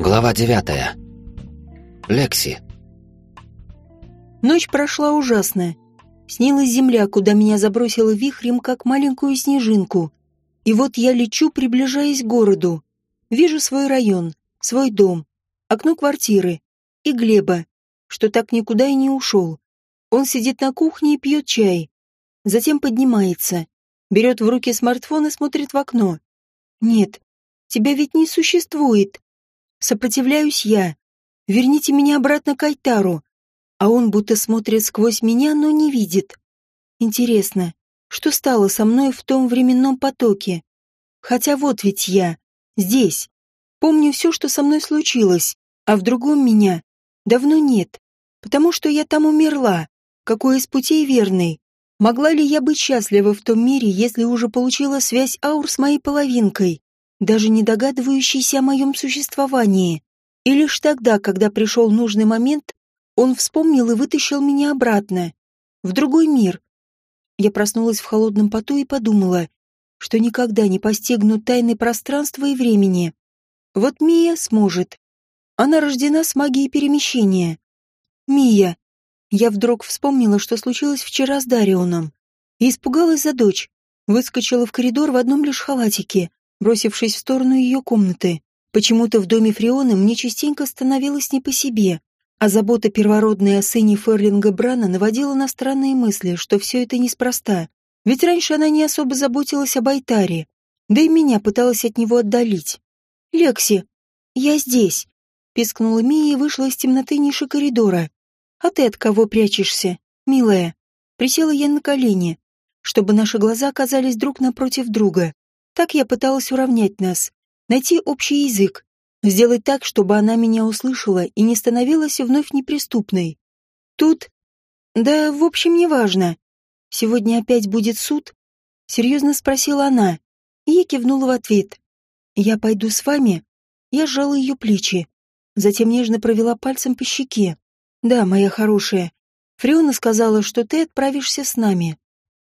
Глава девятая. Лекси. Ночь прошла ужасно. Снилась земля, куда меня забросило вихрем, как маленькую снежинку. И вот я лечу, приближаясь к городу. Вижу свой район, свой дом, окно квартиры и Глеба, что так никуда и не ушел. Он сидит на кухне и пьет чай. Затем поднимается, берет в руки смартфон и смотрит в окно. Нет, тебя ведь не существует. Сопротивляюсь я. Верните меня обратно к Айтару. А он будто смотрит сквозь меня, но не видит. Интересно, что стало со мной в том временном потоке? Хотя вот ведь я, здесь. Помню все, что со мной случилось, а в другом меня давно нет, потому что я там умерла. Какой из путей верный? Могла ли я быть счастлива в том мире, если уже получила связь аур с моей половинкой? Даже не догадывающийся о моем существовании. И лишь тогда, когда пришел нужный момент, он вспомнил и вытащил меня обратно, в другой мир. Я проснулась в холодном поту и подумала, что никогда не постигну тайны пространства и времени. Вот Мия сможет. Она рождена с магией перемещения. Мия. Я вдруг вспомнила, что случилось вчера с Дарионом. И испугалась за дочь. Выскочила в коридор в одном лишь халатике, бросившись в сторону ее комнаты. Почему-то в доме Фреоны мне частенько становилось не по себе, а забота первородной о сыне Ферлинга Брана наводила на странные мысли, что все это неспроста. Ведь раньше она не особо заботилась об Айтаре, да и меня пыталась от него отдалить. «Лекси, я здесь», — пискнула Мия и вышла из темноты ниши коридора. «А ты от кого прячешься, милая?» Присела я на колени, чтобы наши глаза оказались друг напротив друга. Так я пыталась уравнять нас, найти общий язык, сделать так, чтобы она меня услышала и не становилась вновь неприступной. Тут... Да, в общем, не важно. Сегодня опять будет суд? Серьезно спросила она, и я кивнула в ответ. Я пойду с вами? Я сжала ее плечи, затем нежно провела пальцем по щеке. Да, моя хорошая. Фриона сказала, что ты отправишься с нами.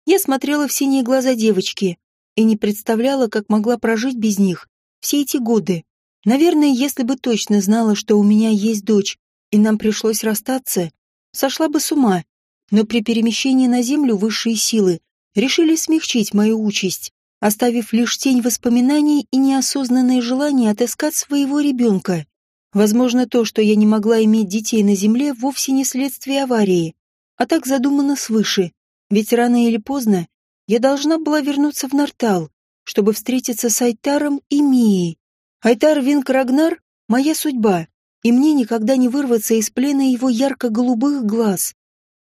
Я смотрела в синие глаза девочки, и не представляла, как могла прожить без них все эти годы. Наверное, если бы точно знала, что у меня есть дочь, и нам пришлось расстаться, сошла бы с ума. Но при перемещении на землю высшие силы решили смягчить мою участь, оставив лишь тень воспоминаний и неосознанное желание отыскать своего ребенка. Возможно, то, что я не могла иметь детей на земле, вовсе не следствие аварии, а так задумано свыше, ведь рано или поздно я должна была вернуться в Нартал, чтобы встретиться с Айтаром и Мией. Айтар Винкрагнар — моя судьба, и мне никогда не вырваться из плена его ярко-голубых глаз,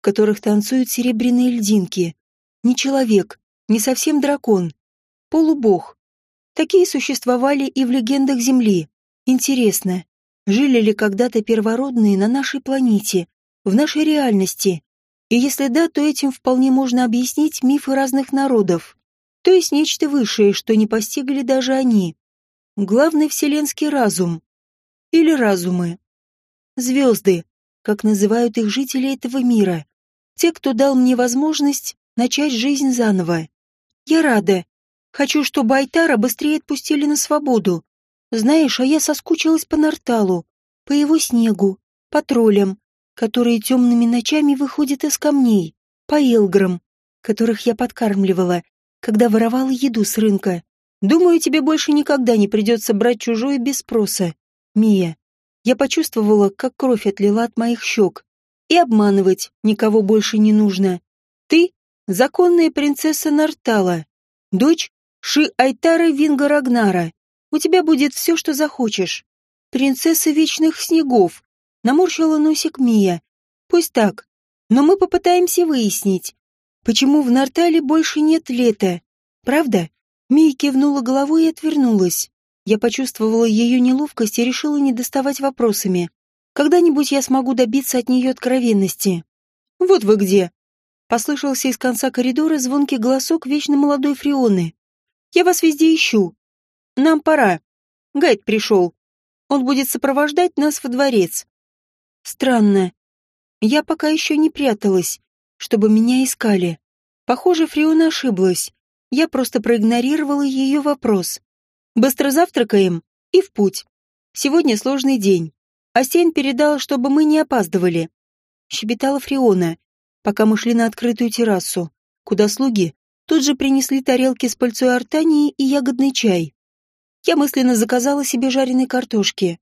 в которых танцуют серебряные льдинки. Не человек, не совсем дракон, полубог. Такие существовали и в легендах Земли. Интересно, жили ли когда-то первородные на нашей планете, в нашей реальности, и если да, то этим вполне можно объяснить мифы разных народов. То есть нечто высшее, что не постигли даже они. Главный вселенский разум. Или разумы. Звезды, как называют их жители этого мира. Те, кто дал мне возможность начать жизнь заново. Я рада. Хочу, чтобы Айтара быстрее отпустили на свободу. Знаешь, а я соскучилась по Нарталу, по его снегу, по троллям, которые темными ночами выходят из камней, по элграм, которых я подкармливала, когда воровала еду с рынка. Думаю, тебе больше никогда не придется брать чужое без спроса. Мия, я почувствовала, как кровь отлила от моих щек. И обманывать никого больше не нужно. Ты — законная принцесса Нартала, дочь Ши Айтара Винга. У тебя будет все, что захочешь. Принцесса Вечных Снегов, Наморщила носик Мия. Пусть так. Но мы попытаемся выяснить, почему в Нартале больше нет лета. Правда? Мия кивнула головой и отвернулась. Я почувствовала ее неловкость и решила не доставать вопросами. Когда-нибудь я смогу добиться от нее откровенности. «Вот вы где!» Послышался из конца коридора звонкий голосок вечно молодой Фрионы. «Я вас везде ищу. Нам пора. Гайд пришел. Он будет сопровождать нас во дворец. Странно. Я пока еще не пряталась, чтобы меня искали. Похоже, Фриона ошиблась. Я просто проигнорировала ее вопрос. Быстро завтракаем и в путь. Сегодня сложный день. Астейн передал, чтобы мы не опаздывали. Щебетала Фриона, пока мы шли на открытую террасу, куда слуги тут же принесли тарелки с пыльцой артании и ягодный чай. Я мысленно заказала себе жареной картошки,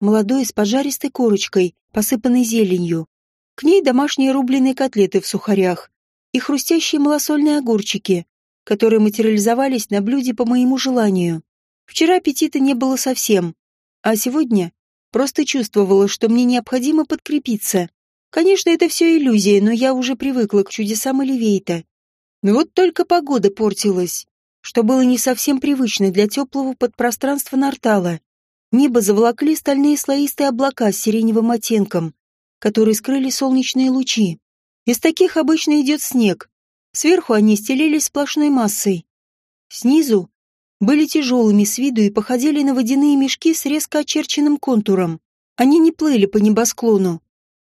молодой с поджаристой корочкой, посыпанной зеленью. К ней домашние рубленые котлеты в сухарях и хрустящие малосольные огурчики, которые материализовались на блюде по моему желанию. Вчера аппетита не было совсем, а сегодня просто чувствовала, что мне необходимо подкрепиться. Конечно, это все иллюзия, но я уже привыкла к чудесам Оливейта. Но вот только погода портилась, что было не совсем привычно для теплого подпространства Нартала. Небо заволокли стальные слоистые облака с сиреневым оттенком, которые скрыли солнечные лучи. Из таких обычно идет снег. Сверху они стелились сплошной массой. Снизу были тяжелыми с виду и походили на водяные мешки с резко очерченным контуром. Они не плыли по небосклону.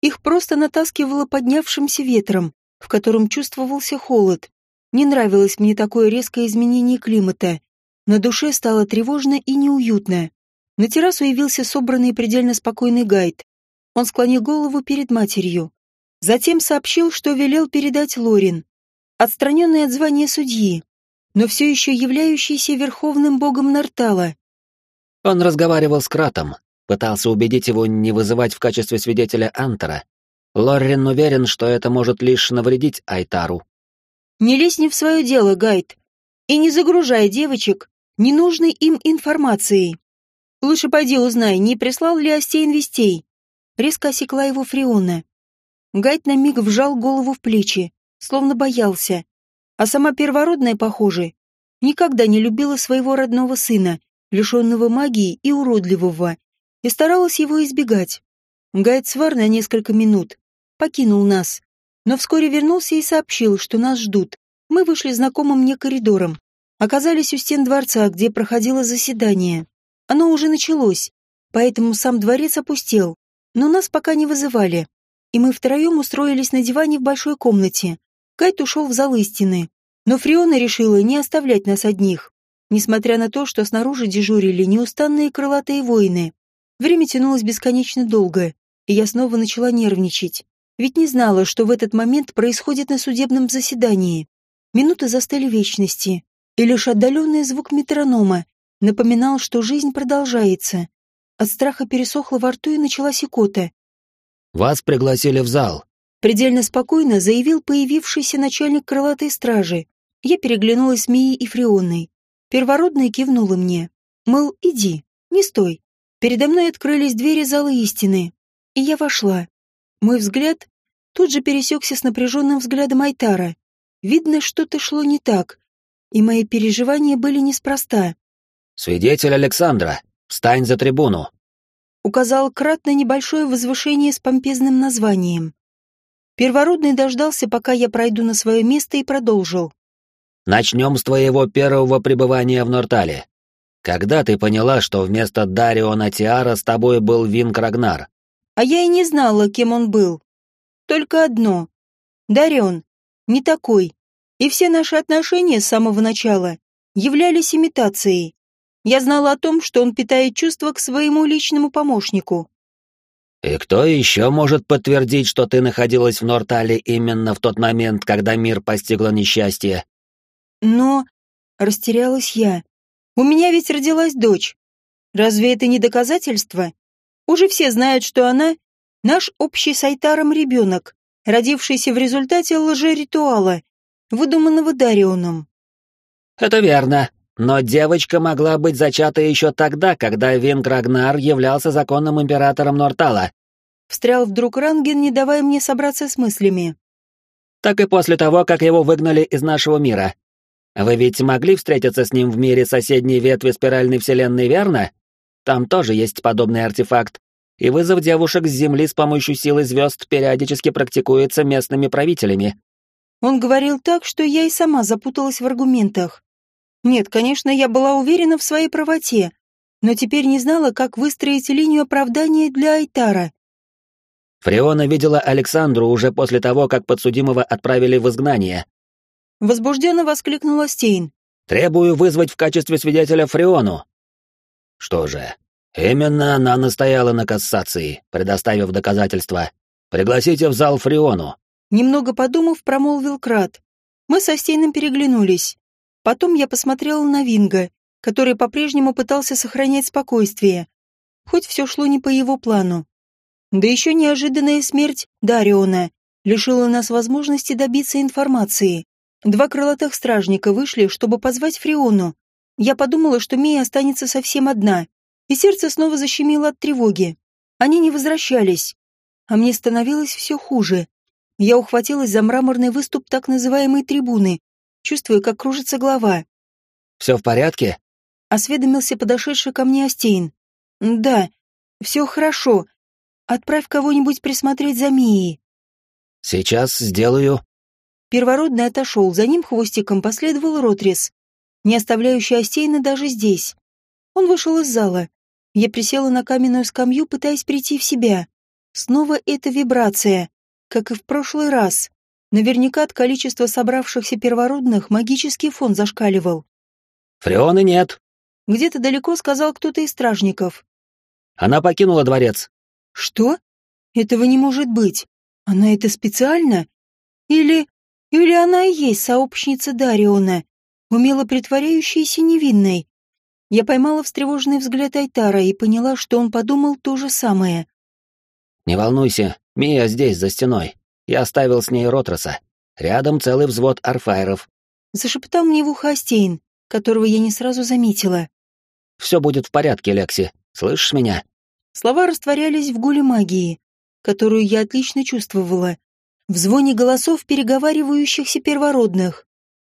Их просто натаскивало поднявшимся ветром, в котором чувствовался холод. Не нравилось мне такое резкое изменение климата. На душе стало тревожно и неуютно. На террасу явился собранный и предельно спокойный гайд. Он склонил голову перед матерью. Затем сообщил, что велел передать Лорин, отстраненный от звания судьи, но все еще являющийся верховным богом Нартала. Он разговаривал с Кратом, пытался убедить его не вызывать в качестве свидетеля Антера. Лоррин уверен, что это может лишь навредить Айтару. «Не лезь не в свое дело, Гайд, и не загружай девочек ненужной им информацией. Лучше пойди узнай, не прислал ли Остейн вестей». Резко осекла его Фриона. Гайд на миг вжал голову в плечи, словно боялся, а сама первородная, похоже, никогда не любила своего родного сына, лишенного магии и уродливого, и старалась его избегать. Гайд свар на несколько минут, покинул нас, но вскоре вернулся и сообщил, что нас ждут. Мы вышли знакомым мне коридором, оказались у стен дворца, где проходило заседание. Оно уже началось, поэтому сам дворец опустел, но нас пока не вызывали, и мы втроем устроились на диване в большой комнате, Кайт ушел в зал истины, но Фриона решила не оставлять нас одних, несмотря на то, что снаружи дежурили неустанные крылатые воины. Время тянулось бесконечно долго, и я снова начала нервничать, ведь не знала, что в этот момент происходит на судебном заседании. Минуты застыли вечности, и лишь отдаленный звук метронома напоминал, что жизнь продолжается. От страха пересохло во рту и началась икота. «Вас пригласили в зал», Предельно спокойно заявил появившийся начальник крылатой стражи. Я переглянулась с Мией и Фрионой. Первородная кивнула мне. Мыл, иди, не стой. Передо мной открылись двери зала истины. И я вошла. Мой взгляд тут же пересекся с напряженным взглядом Айтара. Видно, что-то шло не так, и мои переживания были неспроста. «Свидетель Александра, встань за трибуну!» Указал Крат на небольшое возвышение с помпезным названием. Первородный дождался, пока я пройду на свое место, и продолжил. «Начнем с твоего первого пребывания в Нортале. Когда ты поняла, что вместо Дариона Тиара с тобой был Винк Рагнар?» А я и не знала, кем он был. Только одно. Дарион. Не такой. И все наши отношения с самого начала являлись имитацией. Я знала о том, что он питает чувства к своему личному помощнику. «И кто еще может подтвердить, что ты находилась в Нортале именно в тот момент, когда мир постигло несчастье?» «Но...» — растерялась я. «У меня ведь родилась дочь. Разве это не доказательство? Уже все знают, что она — наш общий с Айтаром ребенок, родившийся в результате лжеритуала, выдуманного Дарионом». «Это верно», но девочка могла быть зачата еще тогда, когда Винг Рагнар являлся законным императором Нортала. Встрял вдруг Ранген, не давая мне собраться с мыслями. Так и после того, как его выгнали из нашего мира. Вы ведь могли встретиться с ним в мире соседней ветви спиральной вселенной, верно? Там тоже есть подобный артефакт. И вызов девушек с Земли с помощью силы звезд периодически практикуется местными правителями. Он говорил так, что я и сама запуталась в аргументах. Нет, конечно, я была уверена в своей правоте, но теперь не знала, как выстроить линию оправдания для Айтара. Фреона видела Александру уже после того, как подсудимого отправили в изгнание. Возбужденно воскликнула Стейн. «Требую вызвать в качестве свидетеля Фреону». Что же, Именно она настояла на кассации, предоставив доказательства. Пригласите в зал Фриону. Немного подумав, промолвил Крат. Мы со Стейном переглянулись. Потом я посмотрела на Винга, который по-прежнему пытался сохранять спокойствие, хоть все шло не по его плану. Да еще неожиданная смерть Дариона лишила нас возможности добиться информации. Два крылатых стражника вышли, чтобы позвать Фриону. Я подумала, что Мия останется совсем одна, и сердце снова защемило от тревоги. Они не возвращались, а мне становилось все хуже. Я ухватилась за мраморный выступ так называемой трибуны, чувствуя, как кружится голова. «Все в порядке?» — осведомился подошедший ко мне Астейн. «Да, все хорошо. Отправь кого-нибудь присмотреть за Мией». «Сейчас сделаю». Первородный отошел, за ним хвостиком последовал Ротрис, не оставляющий Астейна даже здесь. Он вышел из зала. Я присела на каменную скамью, пытаясь прийти в себя. Снова эта вибрация, как и в прошлый раз. Наверняка от количества собравшихся первородных магический фон зашкаливал. «Фреоны нет», — где-то далеко сказал кто-то из стражников. «Она покинула дворец». «Что? Этого не может быть. Она это специально? Или... Или она и есть сообщница Дариона, умело притворяющаяся невинной?» Я поймала встревоженный взгляд Айтара и поняла, что он подумал то же самое. «Не волнуйся, Мия здесь, за стеной. Я оставил с ней Ротроса. Рядом целый взвод арфайров». Зашептал мне в ухо Астейн, которого я не сразу заметила. «Все будет в порядке, Лекси. Слышишь меня?» Слова растворялись в гуле магии, которую я отлично чувствовала, в звоне голосов переговаривающихся первородных,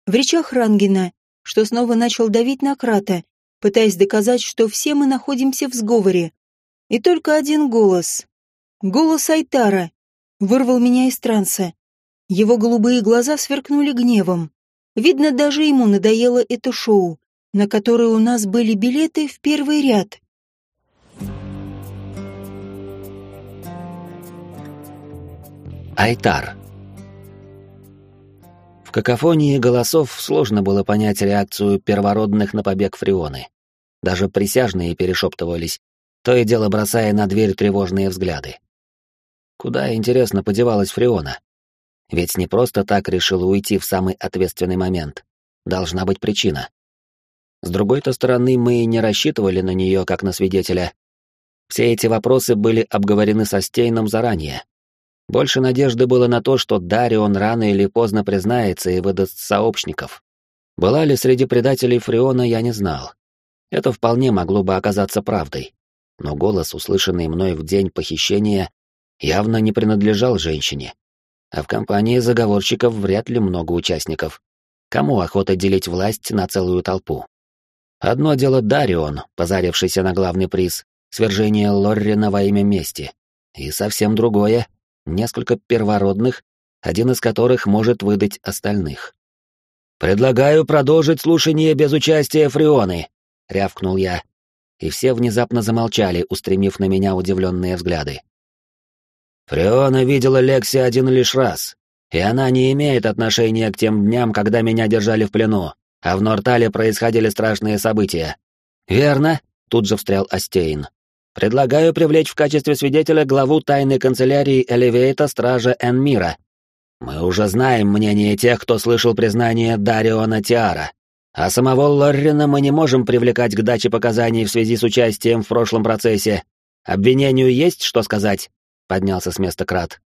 в речах Рангена, что снова начал давить на Крата, пытаясь доказать, что все мы находимся в сговоре. И только один голос. Голос Айтара вырвал меня из транса. Его голубые глаза сверкнули гневом. Видно, даже ему надоело это шоу, на которое у нас были билеты в первый ряд. Айтар. В какофонии голосов сложно было понять реакцию первородных на побег Фрионы. Даже присяжные перешептывались, то и дело бросая на дверь тревожные взгляды. Куда, интересно, подевалась Фриона? Ведь не просто так решила уйти в самый ответственный момент. Должна быть причина. С другой-то стороны, мы и не рассчитывали на нее как на свидетеля. Все эти вопросы были обговорены со Стейном заранее. Больше надежды было на то, что Дарион рано или поздно признается и выдаст сообщников. Была ли среди предателей Фриона, я не знал. Это вполне могло бы оказаться правдой. Но голос, услышанный мной в день похищения, явно не принадлежал женщине. А в компании заговорщиков вряд ли много участников. Кому охота делить власть на целую толпу? Одно дело Дарион, позарившийся на главный приз, свержение Лоррина во имя мести. И совсем другое — несколько первородных, один из которых может выдать остальных. «Предлагаю продолжить слушание без участия Фрионы», — рявкнул я, и все внезапно замолчали, устремив на меня удивленные взгляды. «Фреона видела Лекси один лишь раз, и она не имеет отношения к тем дням, когда меня держали в плену, а в Нортале происходили страшные события». «Верно», — тут же встрял Астейн. «Предлагаю привлечь в качестве свидетеля главу тайной канцелярии Элевейта Стража Энмира. Мы уже знаем мнение тех, кто слышал признание Дариона Тиара. А самого Лоррина мы не можем привлекать к даче показаний в связи с участием в прошлом процессе. Обвинению есть что сказать?» — поднялся с места Крат.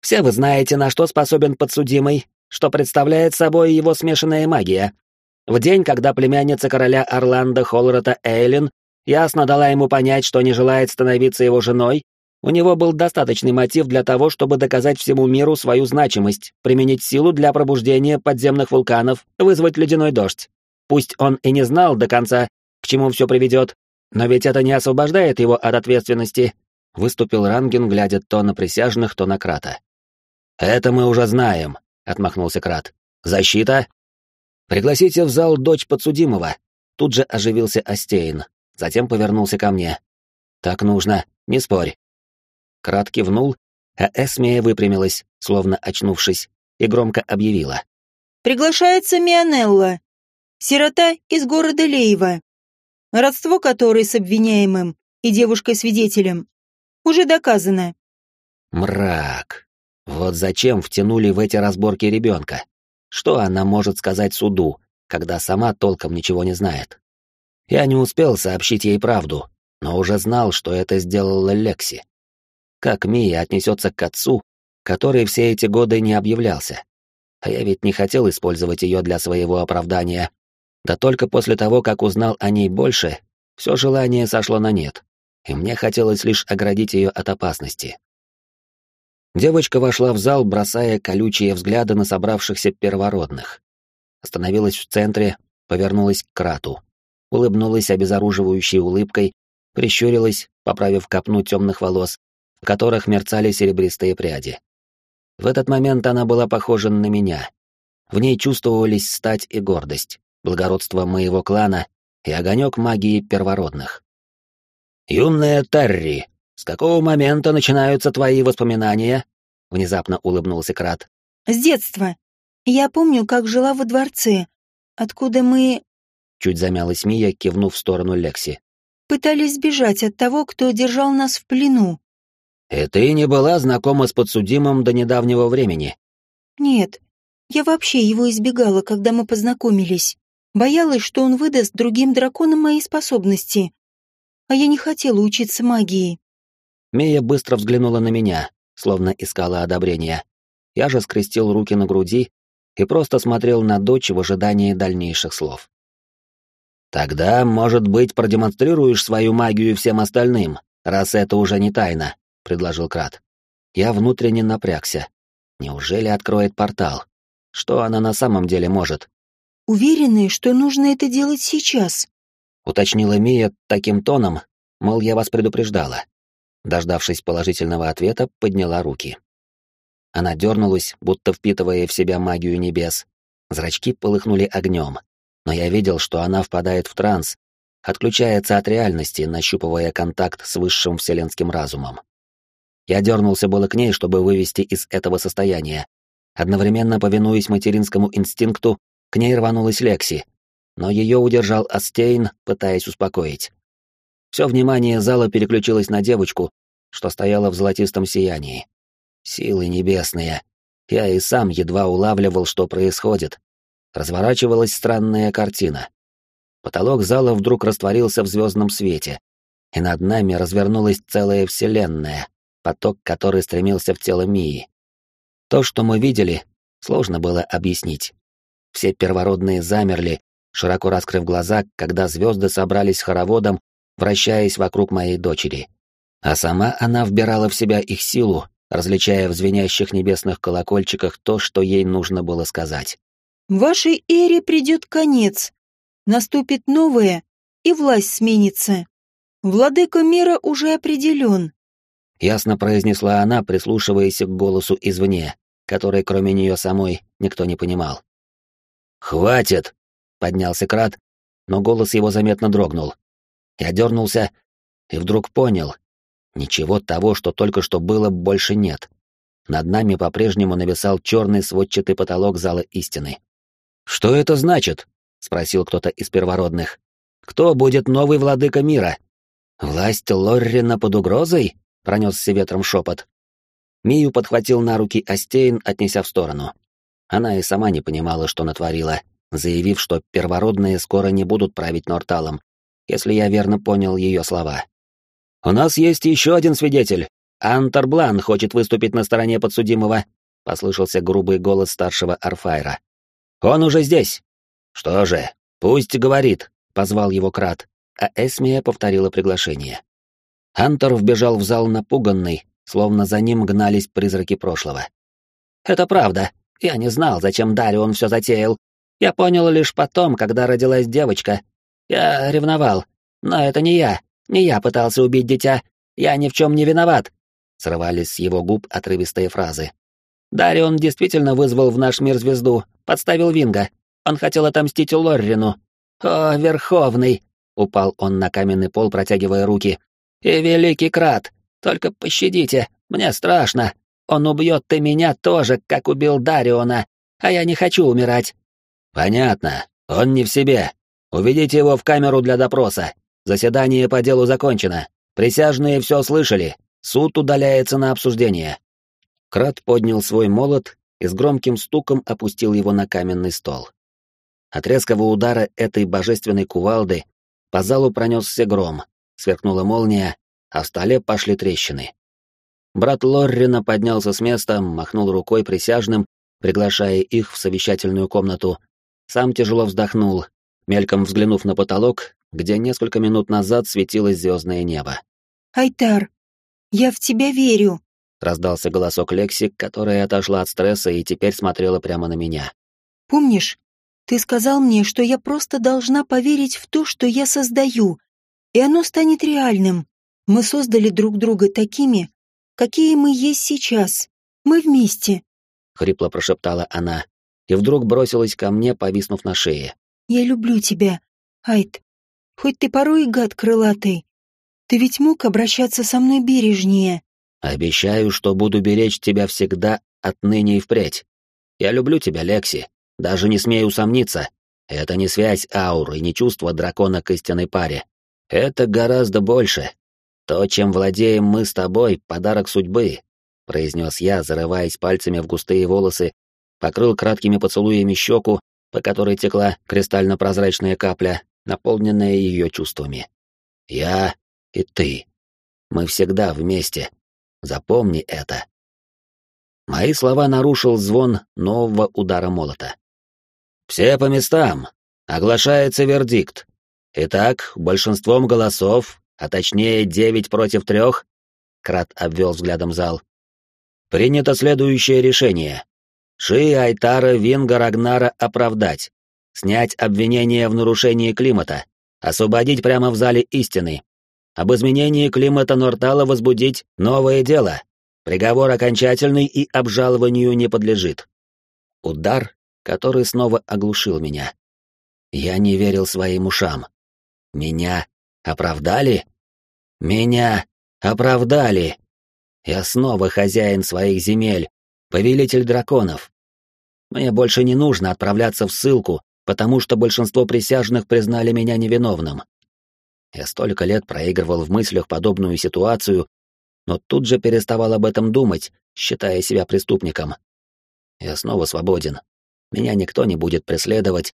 «Все вы знаете, на что способен подсудимый, что представляет собой его смешанная магия. В день, когда племянница короля Орландо Холрота Эйлин ясно дала ему понять, что не желает становиться его женой, у него был достаточный мотив для того, чтобы доказать всему миру свою значимость, применить силу для пробуждения подземных вулканов, вызвать ледяной дождь. Пусть он и не знал до конца, к чему все приведет, но ведь это не освобождает его от ответственности, выступил Ранген, глядя то на присяжных, то на Крата. «Это мы уже знаем», — отмахнулся Крат. «Защита?» «Пригласите в зал дочь подсудимого», — тут же оживился Астейн, затем повернулся ко мне. «Так нужно, не спорь». Крат кивнул, а Эсмия выпрямилась, словно очнувшись, и громко объявила. «Приглашается Мионелла, сирота из города Лейва, родство которой с обвиняемым и девушкой-свидетелем. Уже доказано. Мрак. Вот зачем втянули в эти разборки ребенка? Что она может сказать суду, когда сама толком ничего не знает? Я не успел сообщить ей правду, но уже знал, что это сделала Лекси. Как Мия отнесется к отцу, который все эти годы не объявлялся? А я ведь не хотел использовать ее для своего оправдания. Да только после того, как узнал о ней больше, все желание сошло на нет, и мне хотелось лишь оградить ее от опасности. Девочка вошла в зал, бросая колючие взгляды на собравшихся первородных. Остановилась в центре, повернулась к Крату, улыбнулась обезоруживающей улыбкой, прищурилась, поправив копну темных волос, в которых мерцали серебристые пряди. В этот момент она была похожа на меня. В ней чувствовались стать и гордость, благородство моего клана и огонек магии первородных. «Юная Терри, с какого момента начинаются твои воспоминания?» — внезапно улыбнулся Крат. «С детства. Я помню, как жила во дворце, откуда мы...» Чуть замялась Мия, кивнув в сторону Лекси. «Пытались сбежать от того, кто держал нас в плену». «И ты не была знакома с подсудимым до недавнего времени?» «Нет. Я вообще его избегала, когда мы познакомились. Боялась, что он выдаст другим драконам мои способности. А я не хотела учиться магии. Мия быстро взглянула на меня, словно искала одобрения. Я же скрестил руки на груди и просто смотрел на дочь в ожидании дальнейших слов. «Тогда, может быть, продемонстрируешь свою магию всем остальным, раз это уже не тайна», — предложил Крат. Я внутренне напрягся. Неужели откроет портал? Что она на самом деле может? уверены, что нужно это делать сейчас», — уточнила Мия таким тоном, мол, я вас предупреждала. Дождавшись положительного ответа, подняла руки. Она дернулась, будто впитывая в себя магию небес. Зрачки полыхнули огнем, но я видел, что она впадает в транс, отключается от реальности, нащупывая контакт с высшим вселенским разумом. Я дернулся было к ней, чтобы вывести из этого состояния, одновременно повинуясь материнскому инстинкту к ней рванулась Лекси, но ее удержал Астейн, пытаясь успокоить. Все внимание зала переключилось на девочку, что стояла в золотистом сиянии. Силы небесные. Я и сам едва улавливал, что происходит. Разворачивалась странная картина. Потолок зала вдруг растворился в звездном свете, и над нами развернулась целая вселенная, поток который стремился в тело Мии. То, что мы видели, сложно было объяснить. Все первородные замерли, широко раскрыв глаза, когда звезды собрались хороводом, вращаясь вокруг моей дочери. А сама она вбирала в себя их силу, различая в звенящих небесных колокольчиках то, что ей нужно было сказать. «Вашей эре придет конец. Наступит новое, и власть сменится. Владыка мира уже определен», — ясно произнесла она, прислушиваясь к голосу извне, который, кроме нее самой, никто не понимал. «Хватит!» — поднялся Крат, но голос его заметно дрогнул. Я дернулся и вдруг понял. Ничего того, что только что было, больше нет. Над нами по-прежнему нависал черный сводчатый потолок зала истины. «Что это значит?» — спросил кто-то из первородных. «Кто будет новый владыка мира?» «Власть Лоррина под угрозой?» — пронесся ветром шепот. Мию подхватил на руки Остейн, отнеся в сторону. Она и сама не понимала, что натворила, заявив, что первородные скоро не будут править Норталом, если я верно понял ее слова. «У нас есть еще один свидетель. Антер Блан хочет выступить на стороне подсудимого», — послышался грубый голос старшего Арфайра. «Он уже здесь». «Что же, пусть говорит», — позвал его Крат, а Эсмия повторила приглашение. Антер вбежал в зал напуганный, словно за ним гнались призраки прошлого. «Это правда», я не знал, зачем Дарион все затеял. Я понял лишь потом, когда родилась девочка. Я ревновал. Но это не я. Не я пытался убить дитя. Я ни в чем не виноват. Срывались с его губ отрывистые фразы. Дарион действительно вызвал в наш мир звезду, подставил Винга. Он хотел отомстить Лоррину. О, Верховный! Упал он на каменный пол, протягивая руки. И Великий Крат! Только пощадите, мне страшно. Он убьет ты меня тоже, как убил Дариона, а я не хочу умирать». «Понятно. Он не в себе. Уведите его в камеру для допроса. Заседание по делу закончено. Присяжные все слышали. Суд удаляется на обсуждение». Крат поднял свой молот и с громким стуком опустил его на каменный стол. От резкого удара этой божественной кувалды по залу пронесся гром, сверкнула молния, а в столе пошли трещины. Брат Лоррина поднялся с места, махнул рукой присяжным, приглашая их в совещательную комнату, сам тяжело вздохнул, мельком взглянув на потолок, где несколько минут назад светилось звездное небо. «Айтар, я в тебя верю», — раздался голосок Лекси, которая отошла от стресса и теперь смотрела прямо на меня. «Помнишь, ты сказал мне, что я просто должна поверить в то, что я создаю, и оно станет реальным. Мы создали друг друга такими, какие мы есть сейчас. Мы вместе», — хрипло прошептала она, и вдруг бросилась ко мне, повиснув на шее. «Я люблю тебя, Айт. Хоть ты порой и гад крылатый, ты ведь мог обращаться со мной бережнее». Обещаю, что буду беречь тебя всегда, отныне и впредь. Я люблю тебя, Лекси. Даже не смею усомниться. Это не связь ауры, не чувство дракона к истинной паре. Это гораздо больше. То, чем владеем мы с тобой, подарок судьбы, произнес я, зарываясь пальцами в густые волосы, покрыл краткими поцелуями щеку, по которой текла кристально-прозрачная капля, наполненная ее чувствами. Я и ты. Мы всегда вместе. Запомни это. Мои слова нарушил звон нового удара молота. «Все по местам. Оглашается вердикт. Итак, большинством голосов, а точнее девять против трех, Крат обвел взглядом зал. Принято следующее решение. Ши Айтара Винга Рагнара оправдать, снять обвинение в нарушении климата, освободить прямо в зале истины, об изменении климата Нортала возбудить новое дело. Приговор окончательный и обжалованию не подлежит. Удар, который снова оглушил меня. Я не верил своим ушам. Меня оправдали? Меня оправдали! Я снова хозяин своих земель, повелитель драконов. Мне больше не нужно отправляться в ссылку, потому что большинство присяжных признали меня невиновным. Я столько лет проигрывал в мыслях подобную ситуацию, но тут же переставал об этом думать, считая себя преступником. Я снова свободен. Меня никто не будет преследовать,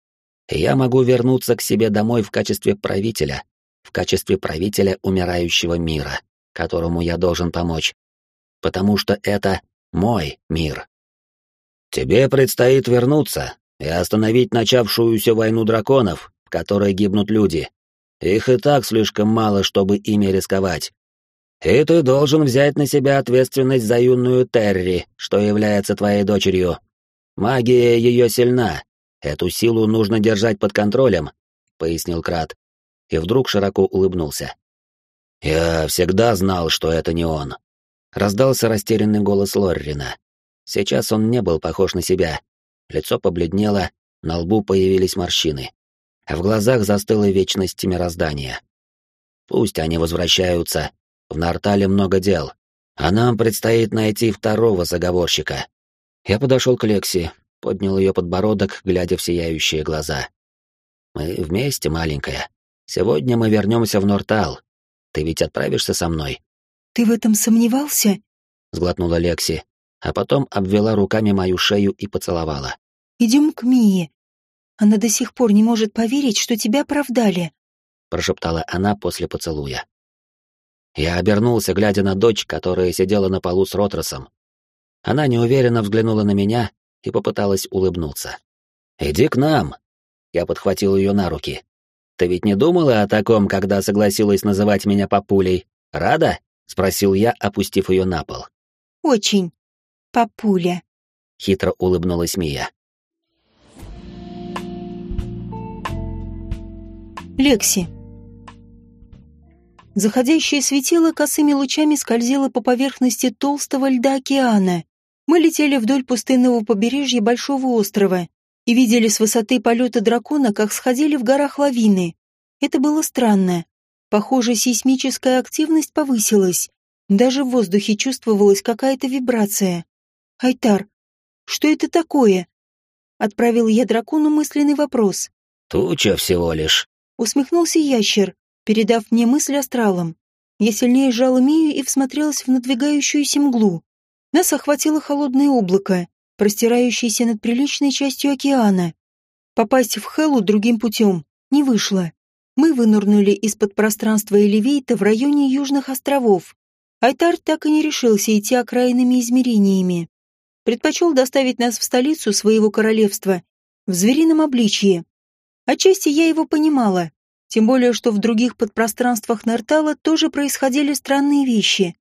и я могу вернуться к себе домой в качестве правителя, в качестве правителя умирающего мира, которому я должен помочь. Потому что это мой мир. Тебе предстоит вернуться и остановить начавшуюся войну драконов, в которой гибнут люди, их и так слишком мало, чтобы ими рисковать. И ты должен взять на себя ответственность за юную Терри, что является твоей дочерью. Магия ее сильна. Эту силу нужно держать под контролем, пояснил Крат. И вдруг широко улыбнулся. Я всегда знал, что это не он. Раздался растерянный голос Лоррина. Сейчас он не был похож на себя. Лицо побледнело, на лбу появились морщины в глазах застыла вечность мироздания. Пусть они возвращаются, в Нартале много дел, а нам предстоит найти второго заговорщика. Я подошел к Лекси, поднял ее подбородок, глядя в сияющие глаза. Мы вместе, маленькая. Сегодня мы вернемся в Нортал. Ты ведь отправишься со мной? Ты в этом сомневался? Сглотнула Лекси, а потом обвела руками мою шею и поцеловала. Идем к Мии. Она до сих пор не может поверить, что тебя оправдали», — прошептала она после поцелуя. Я обернулся, глядя на дочь, которая сидела на полу с Ротросом. Она неуверенно взглянула на меня и попыталась улыбнуться. «Иди к нам!» Я подхватил ее на руки. «Ты ведь не думала о таком, когда согласилась называть меня папулей? Рада?» — спросил я, опустив ее на пол. «Очень. Папуля», — хитро улыбнулась Мия. Лекси. Заходящее светило косыми лучами скользило по поверхности толстого льда океана. Мы летели вдоль пустынного побережья Большого острова и видели с высоты полета дракона, как сходили в горах лавины. Это было странно. Похоже, сейсмическая активность повысилась. Даже в воздухе чувствовалась какая-то вибрация. «Айтар, что это такое?» Отправил я дракону мысленный вопрос. «Туча всего лишь», усмехнулся ящер, передав мне мысль астралом. Я сильнее сжала Мию и всмотрелась в надвигающуюся мглу. Нас охватило холодное облако, простирающееся над приличной частью океана. Попасть в Хеллу другим путем не вышло. Мы вынырнули из-под пространства Элевейта в районе Южных островов. Айтар так и не решился идти окраинными измерениями. Предпочел доставить нас в столицу своего королевства в зверином обличье. Отчасти я его понимала, тем более, что в других подпространствах Нартала тоже происходили странные вещи.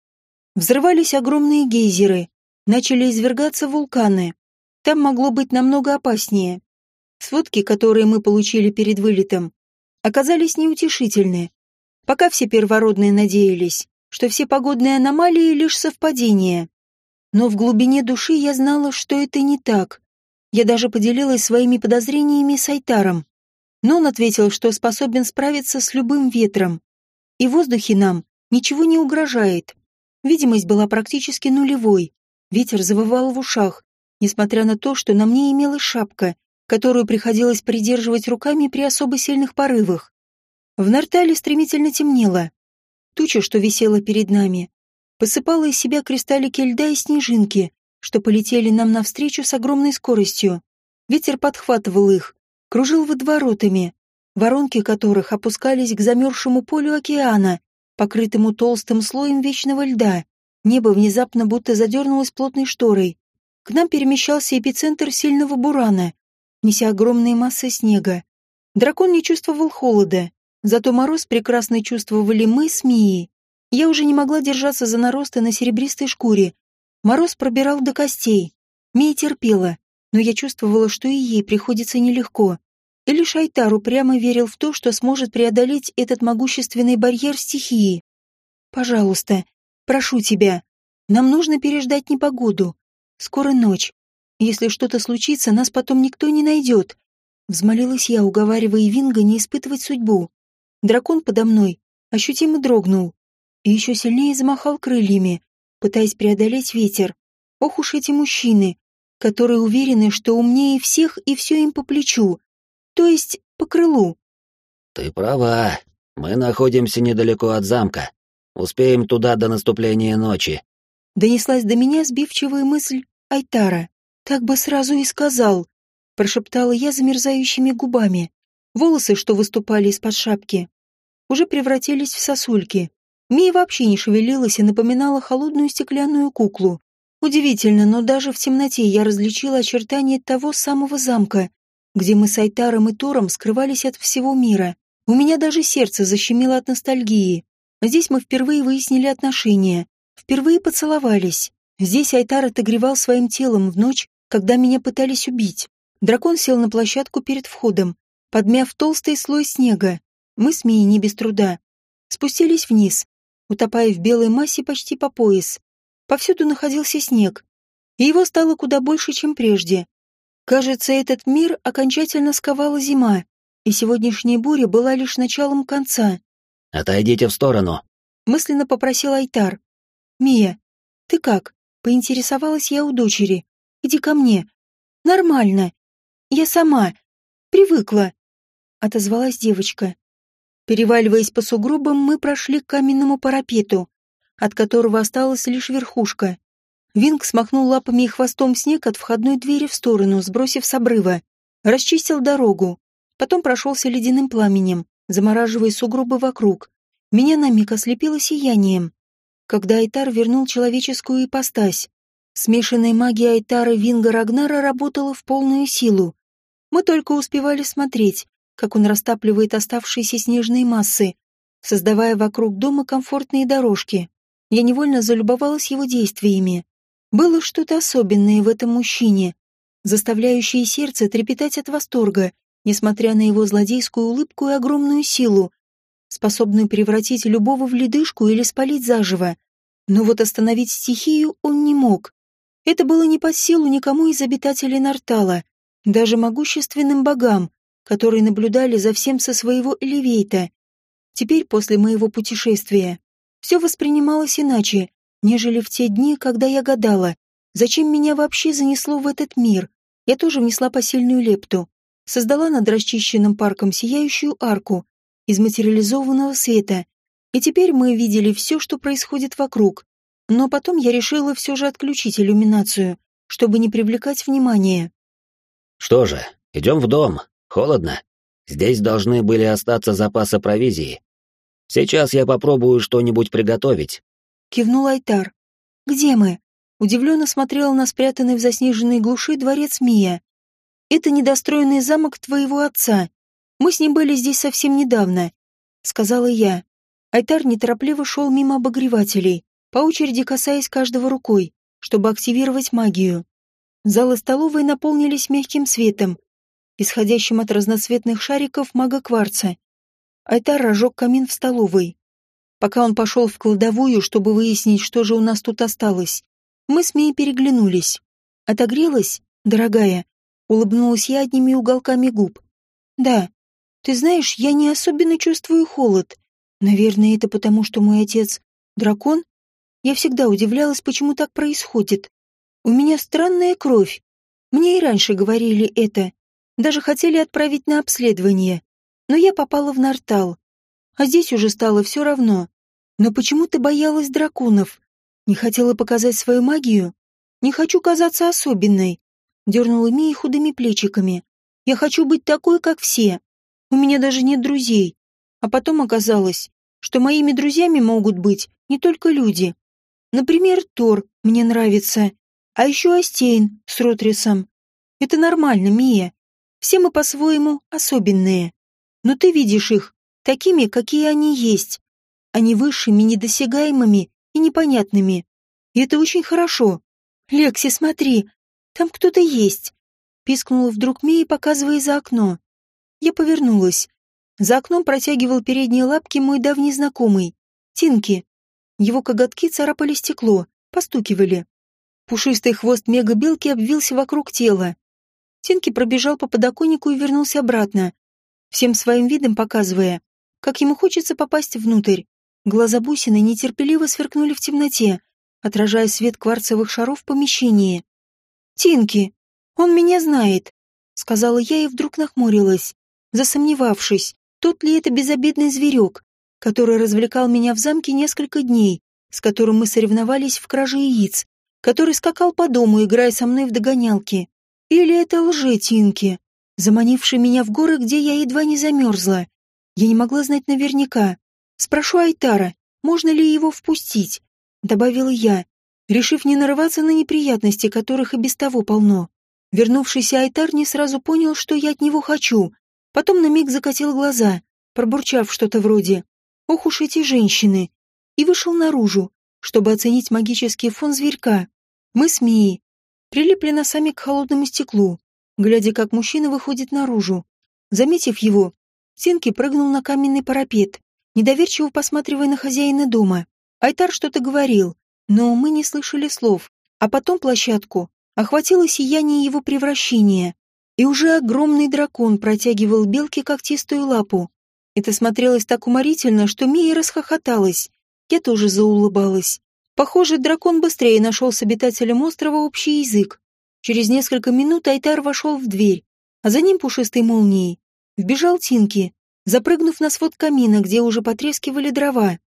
Взрывались огромные гейзеры, начали извергаться вулканы. Там могло быть намного опаснее. Сводки, которые мы получили перед вылетом, оказались неутешительны. Пока все первородные надеялись, что все погодные аномалии — лишь совпадения. Но в глубине души я знала, что это не так. Я даже поделилась своими подозрениями с Айтаром. Но он ответил, что способен справиться с любым ветром. И в воздухе нам ничего не угрожает. Видимость была практически нулевой. Ветер завывал в ушах, несмотря на то, что на мне имелась шапка, которую приходилось придерживать руками при особо сильных порывах. В Нартале стремительно темнело. Туча, что висела перед нами, посыпала из себя кристаллики льда и снежинки, что полетели нам навстречу с огромной скоростью. Ветер подхватывал их, кружил водоворотами, воронки которых опускались к замерзшему полю океана, покрытому толстым слоем вечного льда. Небо внезапно будто задернулось плотной шторой. К нам перемещался эпицентр сильного бурана, неся огромные массы снега. Дракон не чувствовал холода, зато мороз прекрасно чувствовали мы с Мией. Я уже не могла держаться за наросты на серебристой шкуре. Мороз пробирал до костей. Мия терпела, но я чувствовала, что и ей приходится нелегко. И лишь Айтар упрямо верил в то, что сможет преодолеть этот могущественный барьер стихии. «Пожалуйста, прошу тебя, нам нужно переждать непогоду. Скоро ночь. Если что-то случится, нас потом никто не найдет». Взмолилась я, уговаривая Винга не испытывать судьбу. Дракон подо мной ощутимо дрогнул и еще сильнее замахал крыльями, пытаясь преодолеть ветер. Ох уж эти мужчины, которые уверены, что умнее всех и все им по плечу, то есть по крылу. Ты права. Мы находимся недалеко от замка. Успеем туда до наступления ночи. Донеслась до меня сбивчивая мысль Айтара. Так бы сразу и сказал, прошептала я замерзающими губами. Волосы, что выступали из-под шапки, уже превратились в сосульки. Мия вообще не шевелилась и напоминала холодную стеклянную куклу. Удивительно, но даже в темноте я различила очертания того самого замка, где мы с Айтаром и Тором скрывались от всего мира. У меня даже сердце защемило от ностальгии. Здесь мы впервые выяснили отношения, впервые поцеловались. Здесь Айтар отогревал своим телом в ночь, когда меня пытались убить. Дракон сел на площадку перед входом, подмяв толстый слой снега. Мы с Мией не без труда спустились вниз, утопая в белой массе почти по пояс. Повсюду находился снег, и его стало куда больше, чем прежде. Кажется, этот мир окончательно сковала зима, и сегодняшняя буря была лишь началом конца. «Отойдите в сторону», — мысленно попросил Айтар. «Мия, ты как?» — поинтересовалась я у дочери. «Иди ко мне». «Нормально. Я сама. Привыкла», — отозвалась девочка. Переваливаясь по сугробам, мы прошли к каменному парапету, от которого осталась лишь верхушка. Винг смахнул лапами и хвостом снег от входной двери в сторону, сбросив с обрыва. Расчистил дорогу. Потом прошелся ледяным пламенем, замораживая сугробы вокруг. Меня на миг ослепило сиянием. Когда Айтар вернул человеческую ипостась, смешанная магия Айтара Винга Рагнара работала в полную силу. Мы только успевали смотреть, как он растапливает оставшиеся снежные массы, создавая вокруг дома комфортные дорожки. Я невольно залюбовалась его действиями. Было что-то особенное в этом мужчине, заставляющее сердце трепетать от восторга, несмотря на его злодейскую улыбку и огромную силу, способную превратить любого в ледышку или спалить заживо. Но вот остановить стихию он не мог. Это было не под силу никому из обитателей Нартала, даже могущественным богам, которые наблюдали за всем со своего элевейта. Теперь, после моего путешествия, все воспринималось иначе, нежели в те дни, когда я гадала, зачем меня вообще занесло в этот мир. Я тоже внесла посильную лепту. Создала над расчищенным парком сияющую арку из материализованного света, И теперь мы видели все, что происходит вокруг. Но потом я решила все же отключить иллюминацию, чтобы не привлекать внимания. «Что же, идем в дом. Холодно. Здесь должны были остаться запасы провизии. Сейчас я попробую что-нибудь приготовить». Кивнул Айтар. «Где мы?» Удивленно смотрела на спрятанный в заснеженной глуши дворец Мия. «Это недостроенный замок твоего отца. Мы с ним были здесь совсем недавно», — сказала я. Айтар неторопливо шел мимо обогревателей, по очереди касаясь каждого рукой, чтобы активировать магию. Залы столовой наполнились мягким светом, исходящим от разноцветных шариков мага-кварца. Айтар разжег камин в столовой. Пока он пошел в кладовую, чтобы выяснить, что же у нас тут осталось, мы с Мией переглянулись. «Отогрелась, дорогая?» Улыбнулась я одними уголками губ. «Да. Ты знаешь, я не особенно чувствую холод. Наверное, это потому, что мой отец — дракон? Я всегда удивлялась, почему так происходит. У меня странная кровь. Мне и раньше говорили это. Даже хотели отправить на обследование. Но я попала в Нартал. А здесь уже стало все равно. Но почему ты боялась драконов? Не хотела показать свою магию? Не хочу казаться особенной. Дернула Мия худыми плечиками. Я хочу быть такой, как все. У меня даже нет друзей. А потом оказалось, что моими друзьями могут быть не только люди. Например, Тор мне нравится, а еще Астейн с Ротрисом. Это нормально, Мия. Все мы по-своему особенные. Но ты видишь их такими, какие они есть, не высшими, недосягаемыми и непонятными. И это очень хорошо. Лекси, смотри, там кто-то есть. Пискнула вдруг Мия, показывая за окно. Я повернулась. За окном протягивал передние лапки мой давний знакомый. Тинки. Его коготки царапали стекло, постукивали. Пушистый хвост мега-белки обвился вокруг тела. Тинки пробежал по подоконнику и вернулся обратно, всем своим видом показывая, как ему хочется попасть внутрь. Глаза бусины нетерпеливо сверкнули в темноте, отражая свет кварцевых шаров в помещении. «Тинки, он меня знает», — сказала я и вдруг нахмурилась, засомневавшись, тот ли это безобидный зверек, который развлекал меня в замке несколько дней, с которым мы соревновались в краже яиц, который скакал по дому, играя со мной в догонялки. Или это лже Тинки, заманивший меня в горы, где я едва не замерзла. Я не могла знать наверняка, Спрошу Айтара, можно ли его впустить, добавила я, решив не нарываться на неприятности, которых и без того полно. Вернувшийся Айтар не сразу понял, что я от него хочу. Потом на миг закатил глаза, пробурчав что-то вроде «Ох уж эти женщины!» и вышел наружу, чтобы оценить магический фон зверька. Мы с Мией прилипли носами к холодному стеклу, глядя, как мужчина выходит наружу. Заметив его, Синки прыгнул на каменный парапет недоверчиво посматривая на хозяина дома. Айтар что-то говорил, но мы не слышали слов. А потом площадку охватило сияние его превращения, и уже огромный дракон протягивал белке когтистую лапу. Это смотрелось так уморительно, что Мия расхохоталась. Я тоже заулыбалась. Похоже, дракон быстрее нашел с обитателем острова общий язык. Через несколько минут Айтар вошел в дверь, а за ним пушистой молнией вбежал Тинки, запрыгнув на свод камина, где уже потрескивали дрова.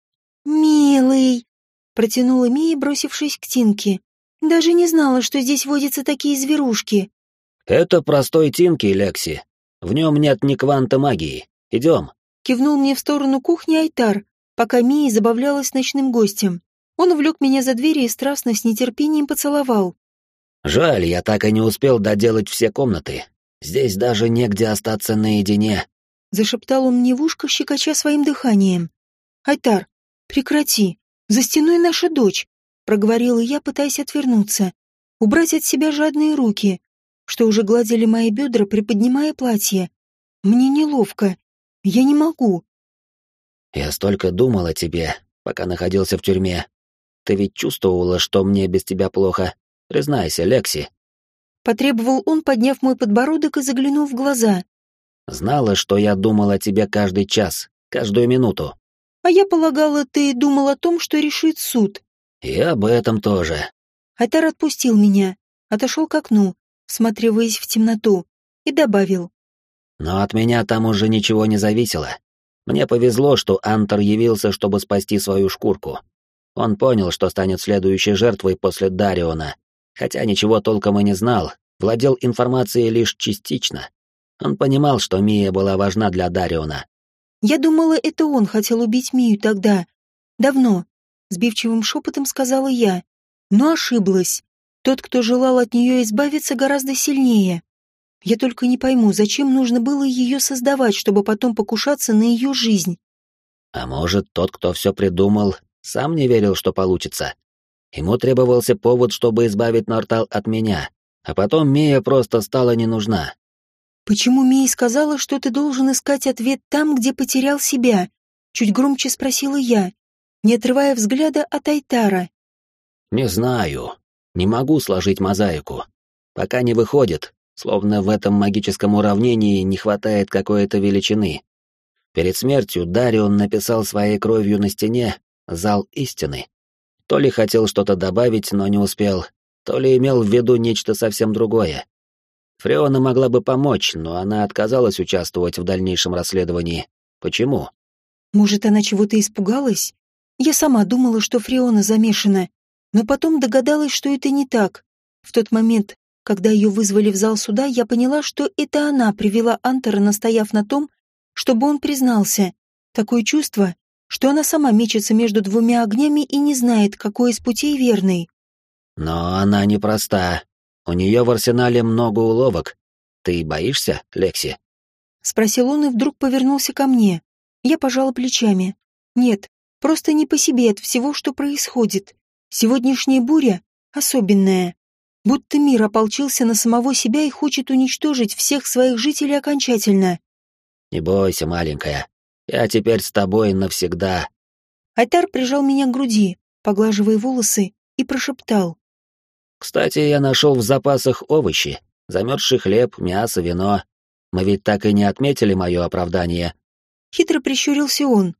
«Милый!» — протянула Мия, бросившись к Тинке. «Даже не знала, что здесь водятся такие зверушки». «Это простой Тинки, Лекси. В нем нет ни кванта магии. Идем». Кивнул мне в сторону кухни Айтар, пока Мия забавлялась ночным гостем. Он влек меня за дверь и страстно с нетерпением поцеловал. «Жаль, я так и не успел доделать все комнаты. Здесь даже негде остаться наедине Зашептал он мне в ушко, щекоча своим дыханием. «Айтар, прекрати! За стеной наша дочь!» Проговорила я, пытаясь отвернуться. Убрать от себя жадные руки, что уже гладили мои бедра, приподнимая платье. Мне неловко. Я не могу. Я столько думал о тебе, пока находился в тюрьме. Ты ведь чувствовала, что мне без тебя плохо. Признайся, Лекси. Потребовал он, подняв мой подбородок и заглянув в глаза. Знала, что я думал о тебе каждый час, каждую минуту. А я полагала, ты думал о том, что решит суд. И об этом тоже. Айтар отпустил меня, отошел к окну, всматриваясь в темноту, и добавил. Но от меня там уже ничего не зависело. Мне повезло, что Антер явился, чтобы спасти свою шкурку. Он понял, что станет следующей жертвой после Дариона, хотя ничего толком и не знал, владел информацией лишь частично. Он понимал, что Мия была важна для Дариона. «Я думала, это он хотел убить Мию тогда. Давно», — сбивчивым шепотом сказала я. Но ошиблась. Тот, кто желал от нее избавиться, гораздо сильнее. Я только не пойму, зачем нужно было ее создавать, чтобы потом покушаться на ее жизнь. А может, тот, кто все придумал, сам не верил, что получится. Ему требовался повод, чтобы избавить Нортал от меня, а потом Мия просто стала не нужна. «Почему Мия сказала, что ты должен искать ответ там, где потерял себя?» Чуть громче спросила я, не отрывая взгляда от Айтара. «Не знаю. Не могу сложить мозаику. Пока не выходит, словно в этом магическом уравнении не хватает какой-то величины. Перед смертью Дарион написал своей кровью на стене «Зал истины». То ли хотел что-то добавить, но не успел, то ли имел в виду нечто совсем другое. Фреона могла бы помочь, но она отказалась участвовать в дальнейшем расследовании. Почему? Может, она чего-то испугалась? Я сама думала, что Фреона замешана, но потом догадалась, что это не так. В тот момент, когда ее вызвали в зал суда, я поняла, что это она привела Антера, настояв на том, чтобы он признался. Такое чувство, что она сама мечется между двумя огнями и не знает, какой из путей верный. Но она непроста. У нее в арсенале много уловок. Ты боишься, Лекси? Спросил он и вдруг повернулся ко мне. Я пожала плечами. Нет, просто не по себе от всего, что происходит. Сегодняшняя буря особенная. Будто мир ополчился на самого себя и хочет уничтожить всех своих жителей окончательно. «Не бойся, маленькая. Я теперь с тобой навсегда». Айтар прижал меня к груди, поглаживая волосы, и прошептал. «Кстати, я нашел в запасах овощи, замерзший хлеб, мясо, вино. Мы ведь так и не отметили мое оправдание». Хитро прищурился он,